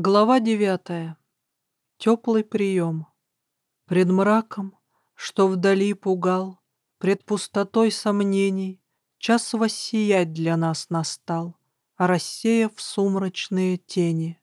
Глава девятая. Теплый прием. Пред мраком, что вдали пугал, Пред пустотой сомнений, Час воссиять для нас настал, Рассеяв сумрачные тени.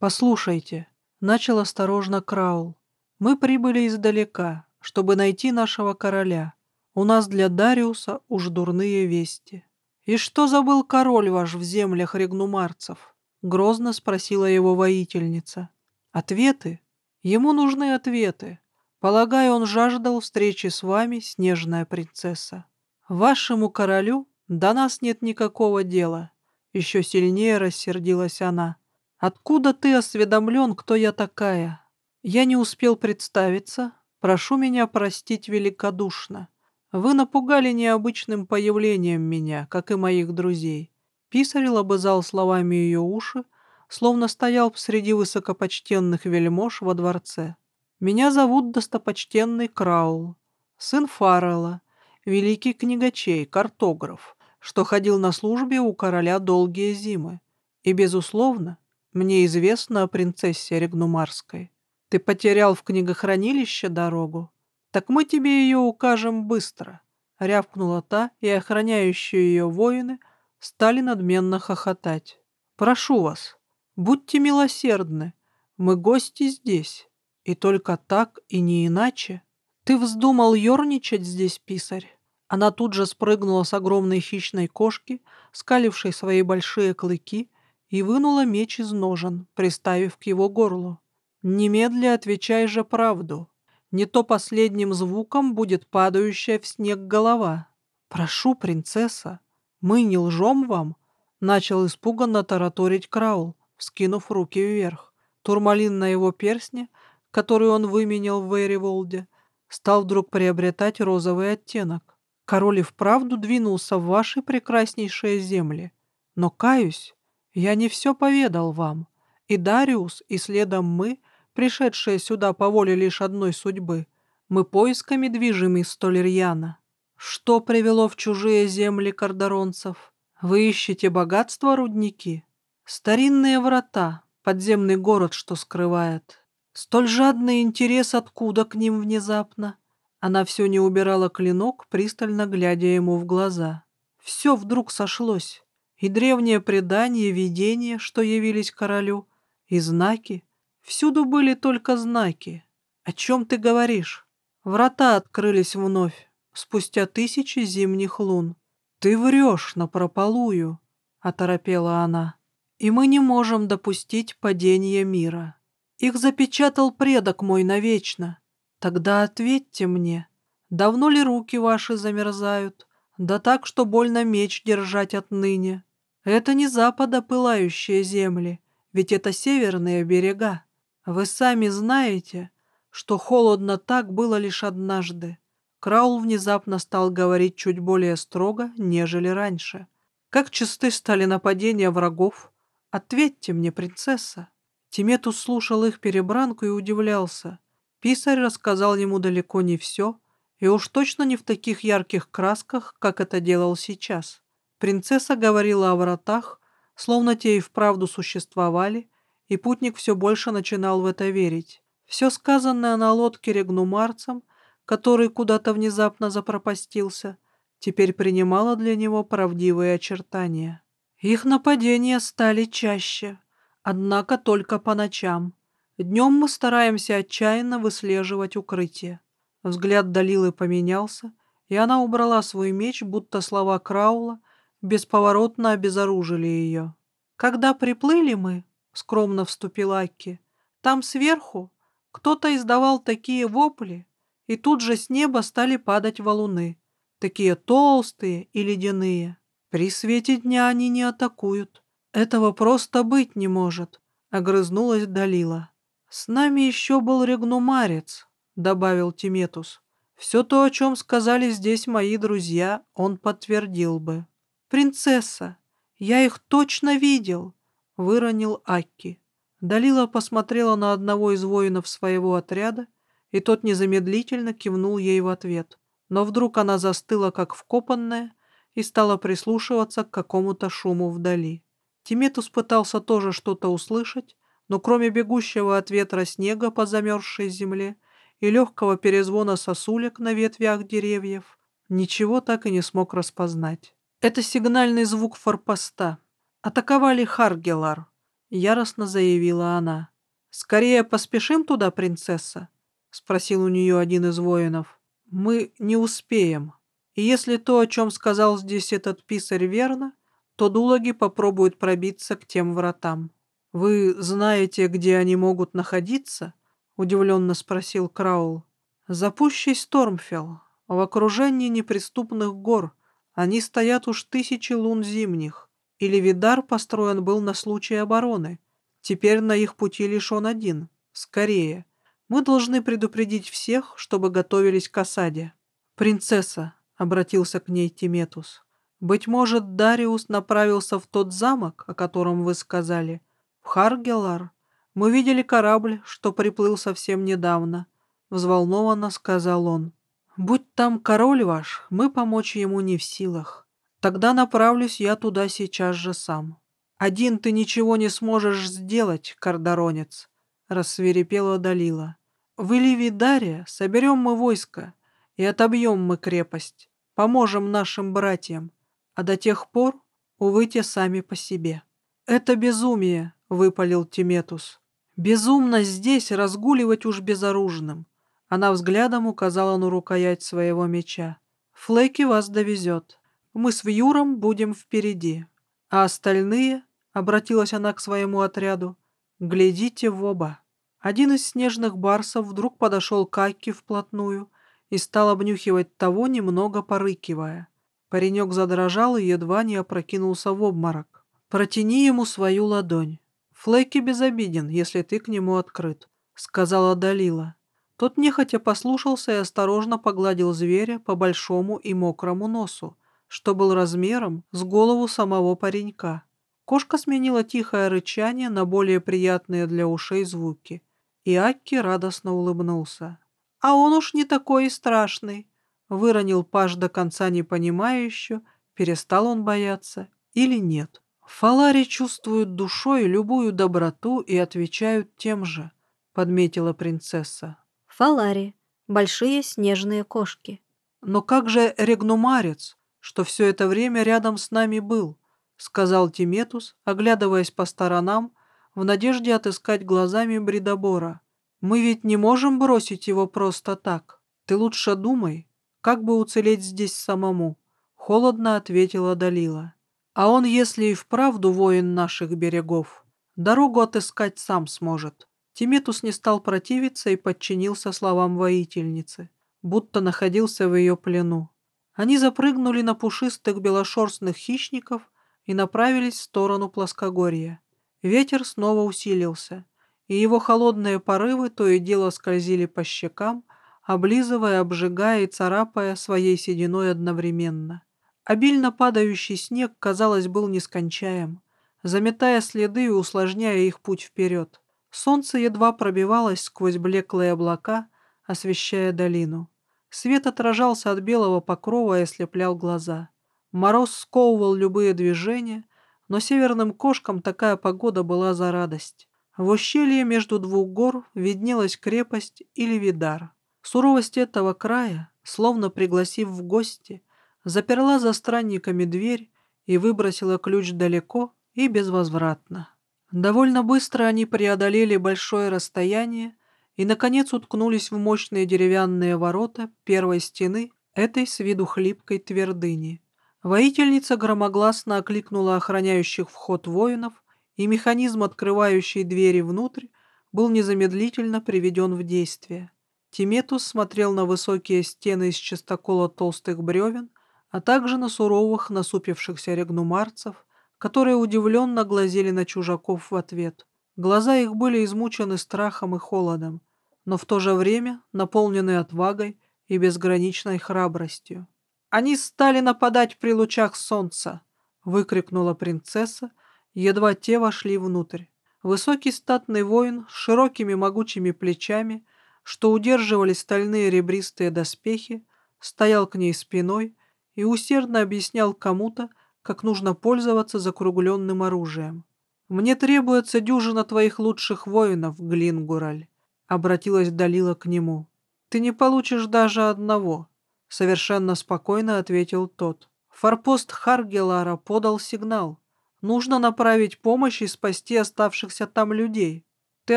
«Послушайте», — начал осторожно Краул, «мы прибыли издалека, чтобы найти нашего короля. У нас для Дариуса уж дурные вести. И что забыл король ваш в землях регнумарцев?» — грозно спросила его воительница. «Ответы? Ему нужны ответы. Полагаю, он жаждал встречи с вами, снежная принцесса. Вашему королю до нас нет никакого дела». Еще сильнее рассердилась она. «Откуда ты осведомлен, кто я такая? Я не успел представиться. Прошу меня простить великодушно. Вы напугали необычным появлением меня, как и моих друзей. Писарь лобызал словами ее уши, словно стоял среди высокопочтенных вельмож во дворце. «Меня зовут достопочтенный Краул, сын Фаррелла, великий книгачей, картограф, что ходил на службе у короля долгие зимы. И, безусловно, мне известно о принцессе Регнумарской. Ты потерял в книгохранилище дорогу? Так мы тебе ее укажем быстро», — рявкнула та, и охраняющие ее воины — стали надменно хохотать. «Прошу вас, будьте милосердны, мы гости здесь, и только так и не иначе. Ты вздумал ерничать здесь, писарь?» Она тут же спрыгнула с огромной хищной кошки, скалившей свои большие клыки, и вынула меч из ножен, приставив к его горлу. «Немедля отвечай же правду. Не то последним звуком будет падающая в снег голова. Прошу, принцесса, «Мы не лжем вам?» — начал испуганно тараторить Краул, вскинув руки вверх. Турмалин на его персне, который он выменял в Вейриволде, стал вдруг приобретать розовый оттенок. Король и вправду двинулся в ваши прекраснейшие земли. Но, каюсь, я не все поведал вам. И Дариус, и следом мы, пришедшие сюда по воле лишь одной судьбы, мы поисками движим из столь рьяно. Что привело в чужие земли кардаронцев? Вы ищете богатство, рудники? Старинные врата, подземный город, что скрывает. Столь жадный интерес откуда к ним внезапно? Она все не убирала клинок, пристально глядя ему в глаза. Все вдруг сошлось. И древнее предание, видение, что явились королю, и знаки. Всюду были только знаки. О чем ты говоришь? Врата открылись вновь спустя тысячи зимних лун. «Ты врешь напропалую», — оторопела она. «И мы не можем допустить падения мира. Их запечатал предок мой навечно. Тогда ответьте мне, давно ли руки ваши замерзают? Да так, что больно меч держать отныне. Это не запада пылающие земли, ведь это северные берега. Вы сами знаете, что холодно так было лишь однажды. Краул внезапно стал говорить чуть более строго, нежели раньше. «Как чисты стали нападения врагов? Ответьте мне, принцесса!» Тиметус слушал их перебранку и удивлялся. Писарь рассказал ему далеко не все, и уж точно не в таких ярких красках, как это делал сейчас. Принцесса говорила о вратах, словно те и вправду существовали, и путник все больше начинал в это верить. Все сказанное на лодке регнумарцем — который куда-то внезапно запропастился, теперь принимала для него правдивые очертания. Их нападения стали чаще, однако только по ночам. Днем мы стараемся отчаянно выслеживать укрытие. Взгляд Далилы поменялся, и она убрала свой меч, будто слова Краула бесповоротно обезоружили ее. «Когда приплыли мы», — скромно вступила Акки, — «там сверху кто-то издавал такие вопли, и тут же с неба стали падать валуны, такие толстые и ледяные. При свете дня они не атакуют. Этого просто быть не может, — огрызнулась Далила. С нами еще был регнумарец, — добавил Тиметус. Все то, о чем сказали здесь мои друзья, он подтвердил бы. «Принцесса, я их точно видел!» — выронил Акки. Далила посмотрела на одного из воинов своего отряда и тот незамедлительно кивнул ей в ответ. Но вдруг она застыла, как вкопанная, и стала прислушиваться к какому-то шуму вдали. Тиметус пытался тоже что-то услышать, но кроме бегущего от ветра снега по замерзшей земле и легкого перезвона сосулек на ветвях деревьев, ничего так и не смог распознать. Это сигнальный звук форпоста. Атаковали Харгелар, яростно заявила она. «Скорее поспешим туда, принцесса?» — спросил у нее один из воинов. «Мы не успеем. И если то, о чем сказал здесь этот писарь, верно, то дулаги попробуют пробиться к тем вратам. Вы знаете, где они могут находиться?» — удивленно спросил Краул. «Запущий Стормфелл, в окружении неприступных гор. Они стоят уж тысячи лун зимних. Или Видар построен был на случай обороны. Теперь на их пути лишь он один. Скорее. Мы должны предупредить всех, чтобы готовились к осаде. «Принцесса», — обратился к ней Тиметус, — «быть может, Дариус направился в тот замок, о котором вы сказали, в Харгелар. Мы видели корабль, что приплыл совсем недавно», — взволнованно сказал он. «Будь там король ваш, мы помочь ему не в силах. Тогда направлюсь я туда сейчас же сам». «Один ты ничего не сможешь сделать, кардаронец», — рассверепела Далила. «В Иливидаре соберем мы войско и отобьем мы крепость, поможем нашим братьям, а до тех пор, увы, те сами по себе». «Это безумие», — выпалил Тиметус. «Безумно здесь разгуливать уж безоружным». Она взглядом указала на рукоять своего меча. «Флэки вас довезет. Мы с Вьюром будем впереди, а остальные — обратилась она к своему отряду. «Глядите в оба». Один из снежных барсов вдруг подошел к Акке вплотную и стал обнюхивать того, немного порыкивая. Паренек задрожал и едва не опрокинулся в обморок. «Протяни ему свою ладонь. Флэки безобиден, если ты к нему открыт», — сказала Далила. Тот нехотя послушался и осторожно погладил зверя по большому и мокрому носу, что был размером с голову самого паренька. Кошка сменила тихое рычание на более приятные для ушей звуки, и Акки радостно улыбнулся. «А он уж не такой и страшный!» Выронил Паш до конца не понимающую, перестал он бояться или нет. Фалари чувствуют душой любую доброту и отвечают тем же, подметила принцесса. Фалари — большие снежные кошки. Но как же регнумарец, что все это время рядом с нами был? сказал Тиметус, оглядываясь по сторонам, в надежде отыскать глазами Бридобора. «Мы ведь не можем бросить его просто так. Ты лучше думай, как бы уцелеть здесь самому», — холодно ответила Далила. «А он, если и вправду воин наших берегов, дорогу отыскать сам сможет». Тиметус не стал противиться и подчинился словам воительницы, будто находился в ее плену. Они запрыгнули на пушистых белошерстных хищников и направились в сторону плоскогорья. Ветер снова усилился, и его холодные порывы то и дело скользили по щекам, облизывая, обжигая и царапая своей сединой одновременно. Обильно падающий снег, казалось, был нескончаем, заметая следы и усложняя их путь вперед. Солнце едва пробивалось сквозь блеклые облака, освещая долину. Свет отражался от белого покрова и ослеплял глаза. Мороз сковывал любые движения, но северным кошкам такая погода была за радость. В ущелье между двух гор виднелась крепость или видар. Суровость этого края, словно пригласив в гости, заперла за странниками дверь и выбросила ключ далеко и безвозвратно. Довольно быстро они преодолели большое расстояние и, наконец, уткнулись в мощные деревянные ворота первой стены этой с виду хлипкой твердыни. Воительница громогласно окликнула охраняющих вход воинов, и механизм, открывающий двери внутрь, был незамедлительно приведен в действие. Тиметус смотрел на высокие стены из частокола толстых бревен, а также на суровых насупившихся регнумарцев, которые удивленно глазели на чужаков в ответ. Глаза их были измучены страхом и холодом, но в то же время наполнены отвагой и безграничной храбростью. «Они стали нападать при лучах солнца!» — выкрикнула принцесса, едва те вошли внутрь. Высокий статный воин с широкими могучими плечами, что удерживали стальные ребристые доспехи, стоял к ней спиной и усердно объяснял кому-то, как нужно пользоваться закругленным оружием. «Мне требуется дюжина твоих лучших воинов, Глингураль», — обратилась Далила к нему. «Ты не получишь даже одного», — совершенно спокойно ответил тот. Форпост Харгелара подал сигнал. Нужно направить помощь и спасти оставшихся там людей. Ты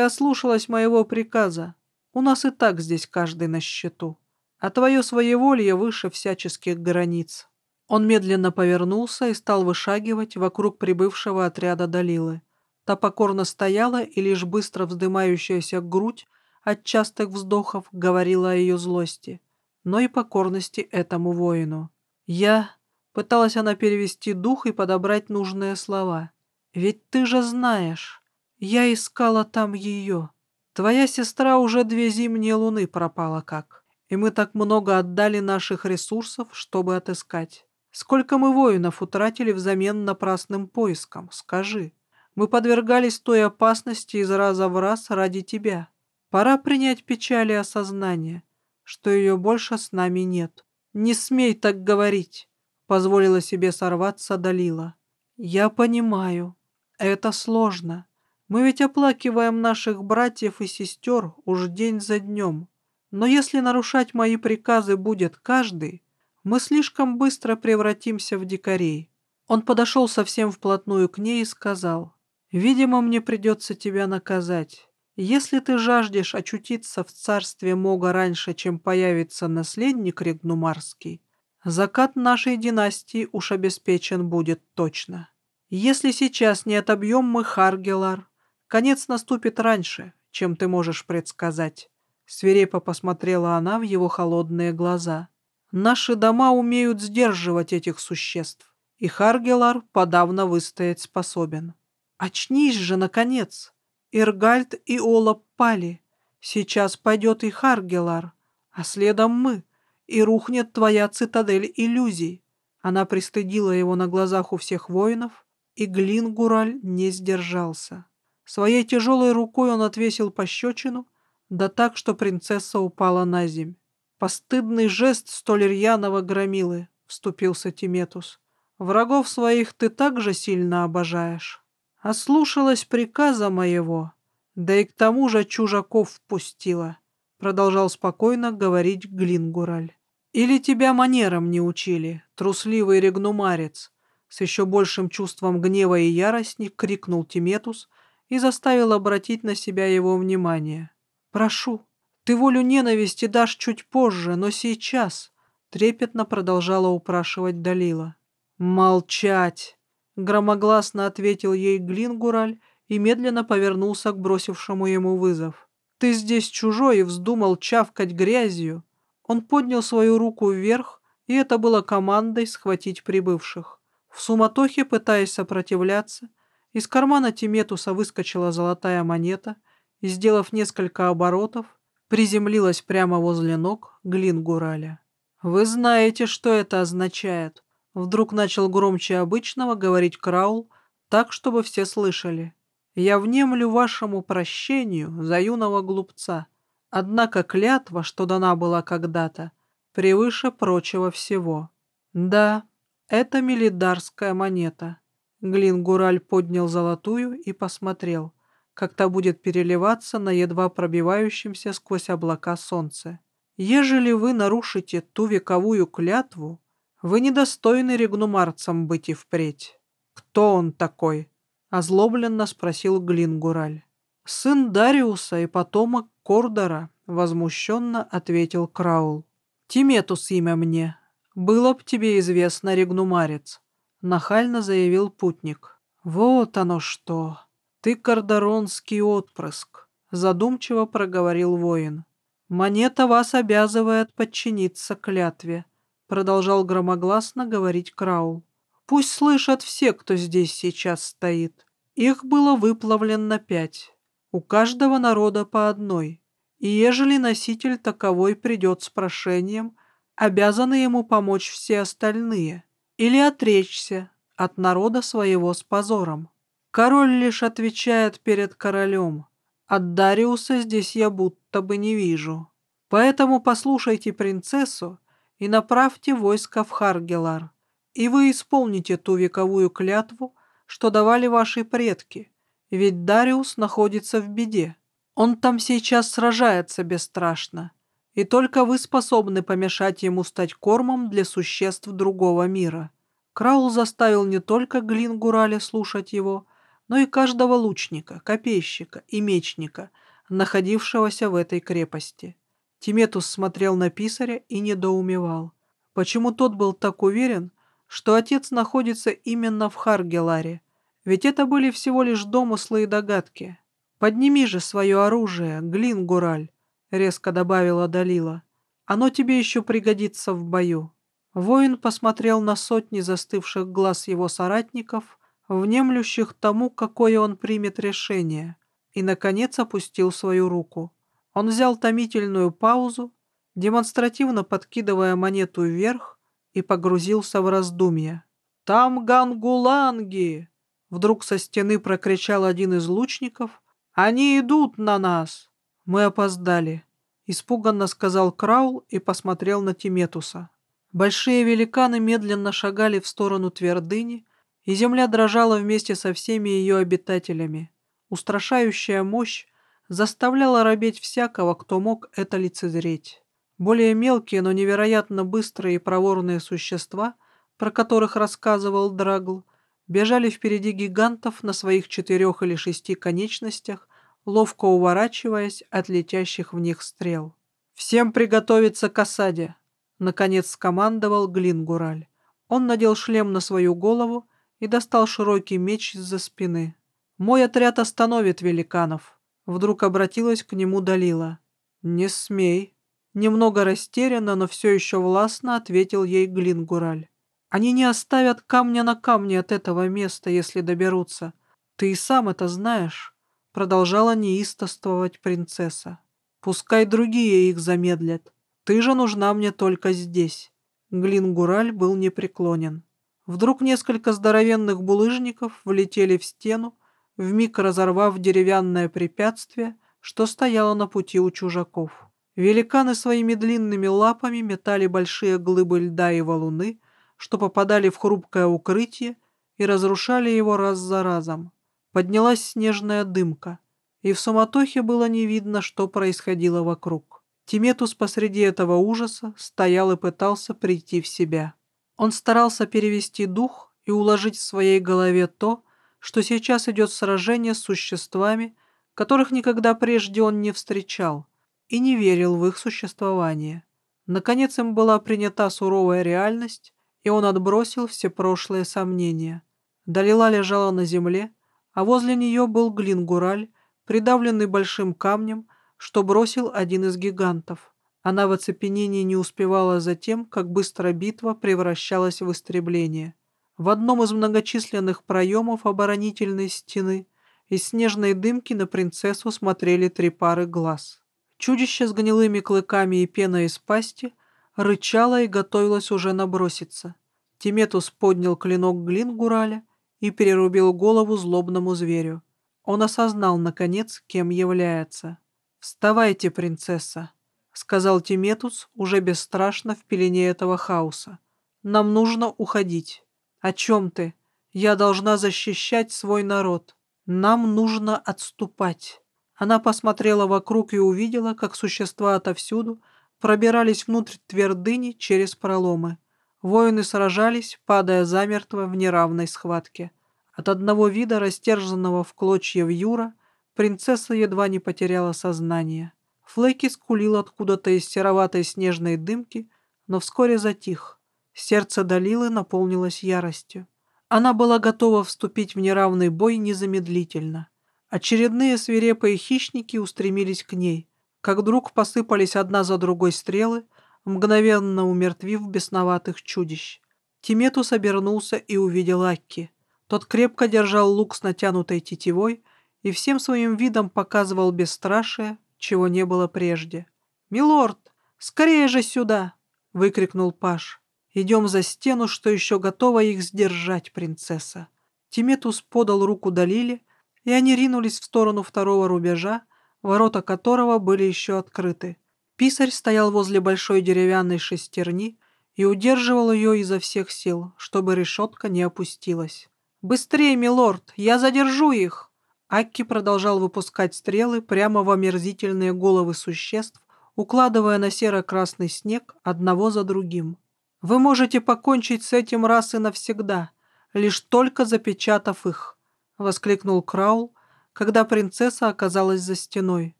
ослушалась моего приказа. У нас и так здесь каждый на счету. А твое своеволие выше всяческих границ. Он медленно повернулся и стал вышагивать вокруг прибывшего отряда Далилы. Та покорно стояла, и лишь быстро вздымающаяся грудь от частых вздохов говорила о ее злости, но и покорности этому воину. «Я...» — пыталась она перевести дух и подобрать нужные слова. «Ведь ты же знаешь, я искала там ее. Твоя сестра уже две зимние луны пропала как, и мы так много отдали наших ресурсов, чтобы отыскать. Сколько мы воинов утратили взамен напрасным поиском, скажи. Мы подвергались той опасности из раза в раз ради тебя. Пора принять печаль и осознание, что ее больше с нами нет. Не смей так говорить, — позволила себе сорваться Далила. Я понимаю, это сложно. Мы ведь оплакиваем наших братьев и сестер уж день за днем. Но если нарушать мои приказы будет каждый, мы слишком быстро превратимся в дикарей. Он подошел совсем вплотную к ней и сказал, «Видимо, мне придется тебя наказать. Если ты жаждешь очутиться в царстве Мога раньше, чем появится наследник Регнумарский, закат нашей династии уж обеспечен будет точно. Если сейчас не отобьем мы Харгелар, конец наступит раньше, чем ты можешь предсказать». Свирепо посмотрела она в его холодные глаза. Наши дома умеют сдерживать этих существ, и Харгелар подавно выстоять способен. Очнись же, наконец! Иргальд и Олап пали. Сейчас пойдет и Харгелар, а следом мы, и рухнет твоя цитадель иллюзий. Она пристыдила его на глазах у всех воинов, и Глингураль не сдержался. Своей тяжелой рукой он отвесил пощечину, да так, что принцесса упала на земь. «Постыдный жест столь рьяного громилы», — вступился Тиметус. «Врагов своих ты так же сильно обожаешь. Ослушалась приказа моего, да и к тому же чужаков впустила», — продолжал спокойно говорить Глингураль. «Или тебя манерам не учили, трусливый регнумарец?» С еще большим чувством гнева и ярости крикнул Тиметус и заставил обратить на себя его внимание. «Прошу, ты волю ненависти дашь чуть позже, но сейчас, — трепетно продолжала упрашивать Далила. «Молчать!» — громогласно ответил ей Глингураль и медленно повернулся к бросившему ему вызов. «Ты здесь чужой и вздумал чавкать грязью!» Он поднял свою руку вверх, и это было командой схватить прибывших. В суматохе, пытаясь сопротивляться, из кармана Тиметуса выскочила золотая монета и, сделав несколько оборотов, приземлилась прямо возле ног Глингураля. «Вы знаете, что это означает?» Вдруг начал громче обычного говорить Краул, так, чтобы все слышали. «Я внемлю вашему прощению за юного глупца. Однако клятва, что дана была когда-то, превыше прочего всего. Да, это милидарская монета». Глингураль поднял золотую и посмотрел как та будет переливаться на едва пробивающемся сквозь облака солнце. Ежели вы нарушите ту вековую клятву, вы недостойны регнумарцам быть и впредь. Кто он такой? Озлобленно спросил Глингураль. Сын Дариуса и потомок Кордора, возмущенно ответил Краул. Тиметус имя мне. Было б тебе известно, регнумарец, нахально заявил путник. Вот оно что. «Ты кардаронский отпрыск», — задумчиво проговорил воин. «Монета вас обязывает подчиниться клятве», — продолжал громогласно говорить Краул. «Пусть слышат все, кто здесь сейчас стоит. Их было выплавлено пять, у каждого народа по одной, и ежели носитель таковой придет с прошением, обязаны ему помочь все остальные или отречься от народа своего с позором. Король лишь отвечает перед королем. От Дариуса здесь я будто бы не вижу. Поэтому послушайте принцессу и направьте войско в Харгелар. и вы исполните ту вековую клятву, что давали ваши предки, ведь Дариус находится в беде. Он там сейчас сражается бесстрашно, и только вы способны помешать ему стать кормом для существ другого мира». Краул заставил не только Глингураля слушать его, но и каждого лучника, копейщика и мечника, находившегося в этой крепости. Тиметус смотрел на писаря и недоумевал, почему тот был так уверен, что отец находится именно в Харгеларе, ведь это были всего лишь домыслы и догадки. «Подними же свое оружие, Глингураль», — резко добавила Далила. «Оно тебе еще пригодится в бою». Воин посмотрел на сотни застывших глаз его соратников, внемлющих тому, какое он примет решение, и, наконец, опустил свою руку. Он взял томительную паузу, демонстративно подкидывая монету вверх, и погрузился в раздумья. «Там гангуланги!» Вдруг со стены прокричал один из лучников. «Они идут на нас!» «Мы опоздали», — испуганно сказал Краул и посмотрел на Тиметуса. Большие великаны медленно шагали в сторону твердыни, и земля дрожала вместе со всеми ее обитателями. Устрашающая мощь заставляла робеть всякого, кто мог это лицезреть. Более мелкие, но невероятно быстрые и проворные существа, про которых рассказывал Драгл, бежали впереди гигантов на своих четырех или шести конечностях, ловко уворачиваясь от летящих в них стрел. «Всем приготовиться к осаде!» Наконец скомандовал Глингураль. Он надел шлем на свою голову и достал широкий меч из-за спины. «Мой отряд остановит великанов», — вдруг обратилась к нему Далила. «Не смей», — немного растерянно, но все еще властно ответил ей Глингураль. «Они не оставят камня на камне от этого места, если доберутся. Ты и сам это знаешь», — продолжала неистовствовать принцесса. «Пускай другие их замедлят. Ты же нужна мне только здесь». Глингураль был непреклонен. Вдруг несколько здоровенных булыжников влетели в стену, вмиг разорвав деревянное препятствие, что стояло на пути у чужаков. Великаны своими длинными лапами метали большие глыбы льда и валуны, что попадали в хрупкое укрытие и разрушали его раз за разом. Поднялась снежная дымка, и в суматохе было не видно, что происходило вокруг. Тиметус посреди этого ужаса стоял и пытался прийти в себя. Он старался перевести дух и уложить в своей голове то, что сейчас идет сражение с существами, которых никогда прежде он не встречал, и не верил в их существование. Наконец им была принята суровая реальность, и он отбросил все прошлые сомнения. Далила лежала на земле, а возле нее был Глингураль, придавленный большим камнем, что бросил один из гигантов. Она в оцепенении не успевала за тем, как быстро битва превращалась в истребление. В одном из многочисленных проемов оборонительной стены из снежной дымки на принцессу смотрели три пары глаз. Чудище с гнилыми клыками и пеной из пасти рычало и готовилось уже наброситься. Тиметус поднял клинок Глингураля и перерубил голову злобному зверю. Он осознал, наконец, кем является. «Вставайте, принцесса», — сказал Тиметус уже бесстрашно в пелене этого хаоса. «Нам нужно уходить». «О чем ты? Я должна защищать свой народ. Нам нужно отступать». Она посмотрела вокруг и увидела, как существа отовсюду пробирались внутрь твердыни через проломы. Воины сражались, падая замертво в неравной схватке. От одного вида растерзанного в клочья вьюра — Принцесса едва не потеряла сознание. Флейки скулил откуда-то из сероватой снежной дымки, но вскоре затих. Сердце Далилы наполнилось яростью. Она была готова вступить в неравный бой незамедлительно. Очередные свирепые хищники устремились к ней. Как вдруг посыпались одна за другой стрелы, мгновенно умертвив бесноватых чудищ. Тиметус обернулся и увидел Акки. Тот крепко держал лук с натянутой тетивой, и всем своим видом показывал бесстрашие, чего не было прежде. «Милорд, скорее же сюда!» — выкрикнул Паш. «Идем за стену, что еще готова их сдержать, принцесса». Тиметус подал руку Далиле, и они ринулись в сторону второго рубежа, ворота которого были еще открыты. Писарь стоял возле большой деревянной шестерни и удерживал ее изо всех сил, чтобы решетка не опустилась. «Быстрее, милорд! Я задержу их!» Акки продолжал выпускать стрелы прямо в омерзительные головы существ, укладывая на серо-красный снег одного за другим. «Вы можете покончить с этим раз и навсегда, лишь только запечатав их», — воскликнул Краул, когда принцесса оказалась за стеной.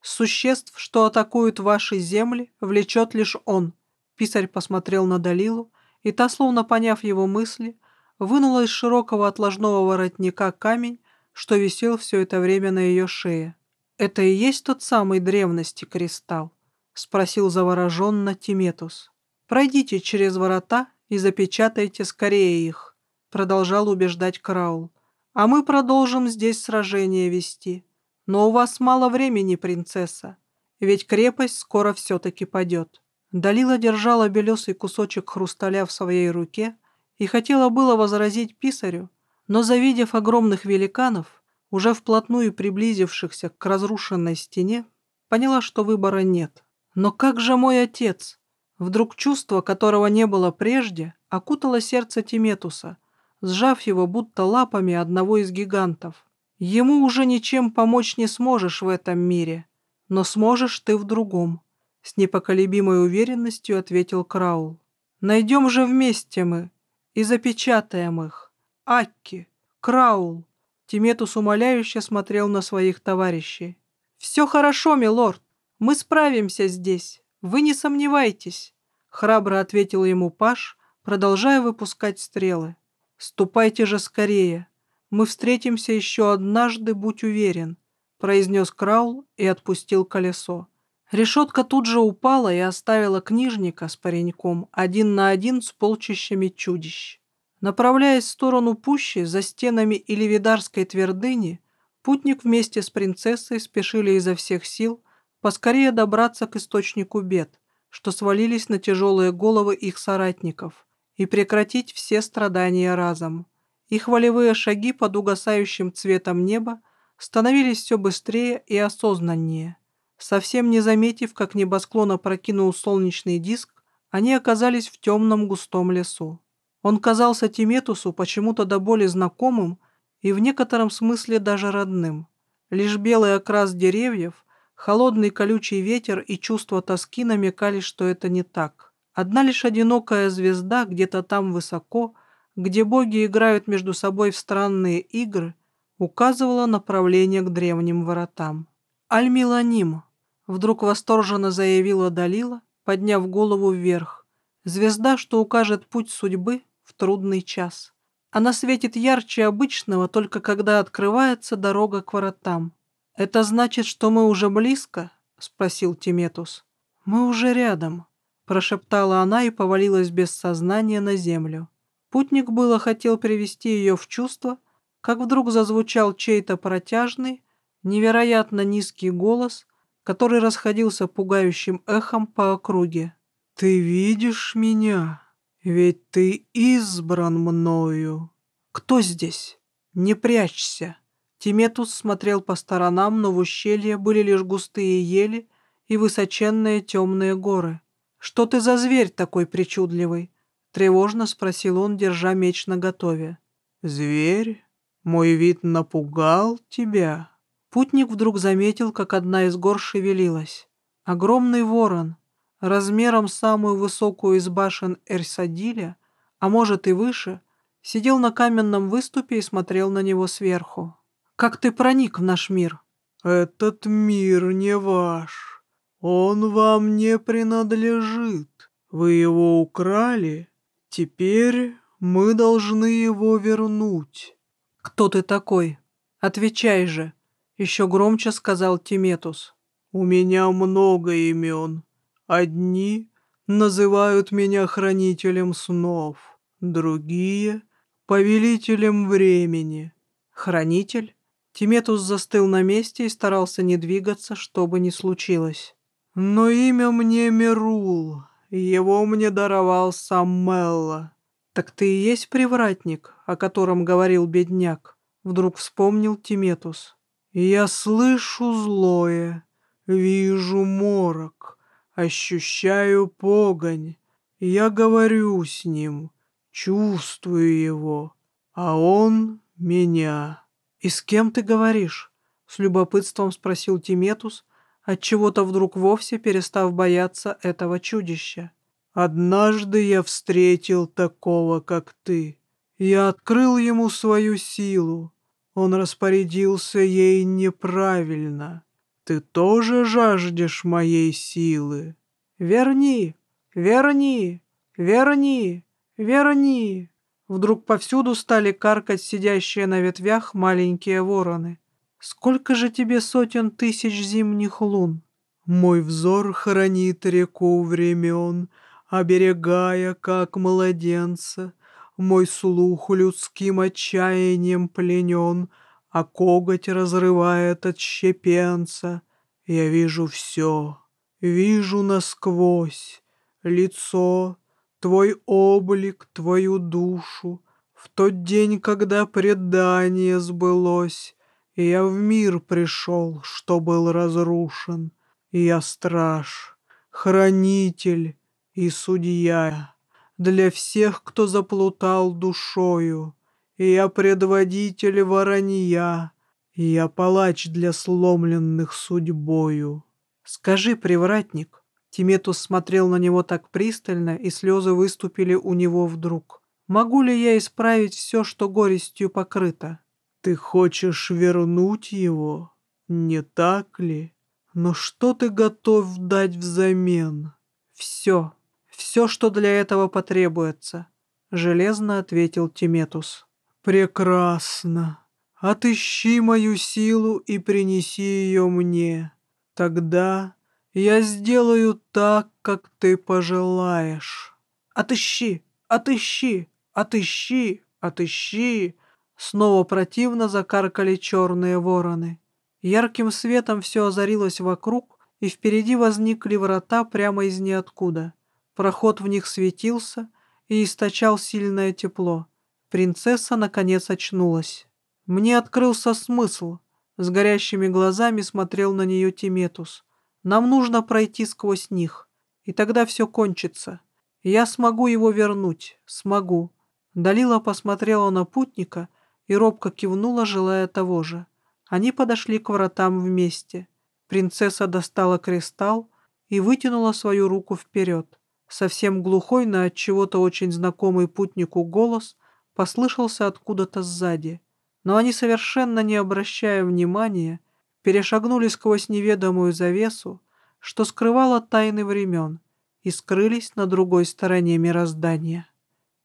«Существ, что атакуют ваши земли, влечет лишь он». Писарь посмотрел на Далилу, и та, словно поняв его мысли, вынула из широкого отложного воротника камень, что висел все это время на ее шее. «Это и есть тот самый древности кристалл?» — спросил завороженно Тиметус. «Пройдите через ворота и запечатайте скорее их», — продолжал убеждать Краул. «А мы продолжим здесь сражение вести. Но у вас мало времени, принцесса, ведь крепость скоро все-таки падет». Далила держала белесый кусочек хрусталя в своей руке и хотела было возразить писарю, но, завидев огромных великанов, уже вплотную приблизившихся к разрушенной стене, поняла, что выбора нет. Но как же мой отец? Вдруг чувство, которого не было прежде, окутало сердце Тиметуса, сжав его будто лапами одного из гигантов. Ему уже ничем помочь не сможешь в этом мире, но сможешь ты в другом. С непоколебимой уверенностью ответил Краул. Найдем же вместе мы и запечатаем их. Акки, Краул. Тиметус умоляюще смотрел на своих товарищей. «Все хорошо, милорд. Мы справимся здесь. Вы не сомневайтесь», — храбро ответил ему Паш, продолжая выпускать стрелы. «Ступайте же скорее. Мы встретимся еще однажды, будь уверен», — произнес Краул и отпустил колесо. Решетка тут же упала и оставила книжника с пареньком один на один с полчищами чудищ. Направляясь в сторону пущи, за стенами Иливидарской твердыни, путник вместе с принцессой спешили изо всех сил поскорее добраться к источнику бед, что свалились на тяжелые головы их соратников, и прекратить все страдания разом. Их волевые шаги под угасающим цветом неба становились все быстрее и осознаннее – Совсем не заметив, как небосклон опрокинул солнечный диск, они оказались в темном густом лесу. Он казался Тиметусу почему-то до боли знакомым и в некотором смысле даже родным. Лишь белый окрас деревьев, холодный колючий ветер и чувство тоски намекали, что это не так. Одна лишь одинокая звезда где-то там высоко, где боги играют между собой в странные игры, указывала направление к древним воротам. Альмиланим Вдруг восторженно заявила Далила, подняв голову вверх. Звезда, что укажет путь судьбы в трудный час. Она светит ярче обычного, только когда открывается дорога к воротам. «Это значит, что мы уже близко?» — спросил Тиметус. «Мы уже рядом», — прошептала она и повалилась без сознания на землю. Путник было хотел привести ее в чувство, как вдруг зазвучал чей-то протяжный, невероятно низкий голос, который расходился пугающим эхом по округе. «Ты видишь меня? Ведь ты избран мною». «Кто здесь? Не прячься». Тиметус смотрел по сторонам, но в ущелье были лишь густые ели и высоченные темные горы. «Что ты за зверь такой причудливый?» — тревожно спросил он, держа меч наготове. «Зверь? Мой вид напугал тебя?» Путник вдруг заметил, как одна из гор шевелилась. Огромный ворон, размером самую высокую из башен Эрсадиля, а может и выше, сидел на каменном выступе и смотрел на него сверху. «Как ты проник в наш мир?» «Этот мир не ваш. Он вам не принадлежит. Вы его украли. Теперь мы должны его вернуть». «Кто ты такой? Отвечай же!» Еще громче сказал Тиметус. «У меня много имен. Одни называют меня хранителем снов, другие — повелителем времени». «Хранитель?» Тиметус застыл на месте и старался не двигаться, что бы ни случилось. «Но имя мне Мерул, его мне даровал сам Мелла». «Так ты и есть привратник, о котором говорил бедняк?» Вдруг вспомнил Тиметус. Я слышу злое, вижу морок, ощущаю погонь. Я говорю с ним, чувствую его, а он меня. И с кем ты говоришь? С любопытством спросил Тиметус, отчего-то вдруг вовсе перестав бояться этого чудища. Однажды я встретил такого, как ты. Я открыл ему свою силу. Он распорядился ей неправильно. Ты тоже жаждешь моей силы? Верни, верни, верни, верни. Вдруг повсюду стали каркать сидящие на ветвях маленькие вороны. Сколько же тебе сотен тысяч зимних лун? Мой взор хранит реку времен, оберегая, как младенца. Мой слух людским отчаянием пленен, а коготь разрывает от щепенца. Я вижу все, вижу насквозь, лицо, твой облик, твою душу. В тот день, когда предание сбылось, я в мир пришел, что был разрушен, я страж, хранитель, и судья для всех, кто заплутал душою. Я предводитель воронья, я палач для сломленных судьбою. Скажи, привратник, Тиметус смотрел на него так пристально, и слезы выступили у него вдруг. Могу ли я исправить все, что горестью покрыто? Ты хочешь вернуть его, не так ли? Но что ты готов дать взамен? Все, все, что для этого потребуется», — железно ответил Тиметус. «Прекрасно. Отыщи мою силу и принеси ее мне. Тогда я сделаю так, как ты пожелаешь. Отыщи, отыщи, отыщи, отыщи!» Снова противно закаркали черные вороны. Ярким светом все озарилось вокруг, и впереди возникли врата прямо из ниоткуда. Проход в них светился и источал сильное тепло. Принцесса, наконец, очнулась. Мне открылся смысл. С горящими глазами смотрел на нее Тиметус. Нам нужно пройти сквозь них, и тогда все кончится. Я смогу его вернуть, смогу. Далила посмотрела на путника и робко кивнула, желая того же. Они подошли к вратам вместе. Принцесса достала кристалл и вытянула свою руку вперед. Совсем глухой, на от чего-то очень знакомый путнику голос послышался откуда-то сзади. Но они, совершенно не обращая внимания, перешагнули сквозь неведомую завесу, что скрывала тайны времен, и скрылись на другой стороне мироздания.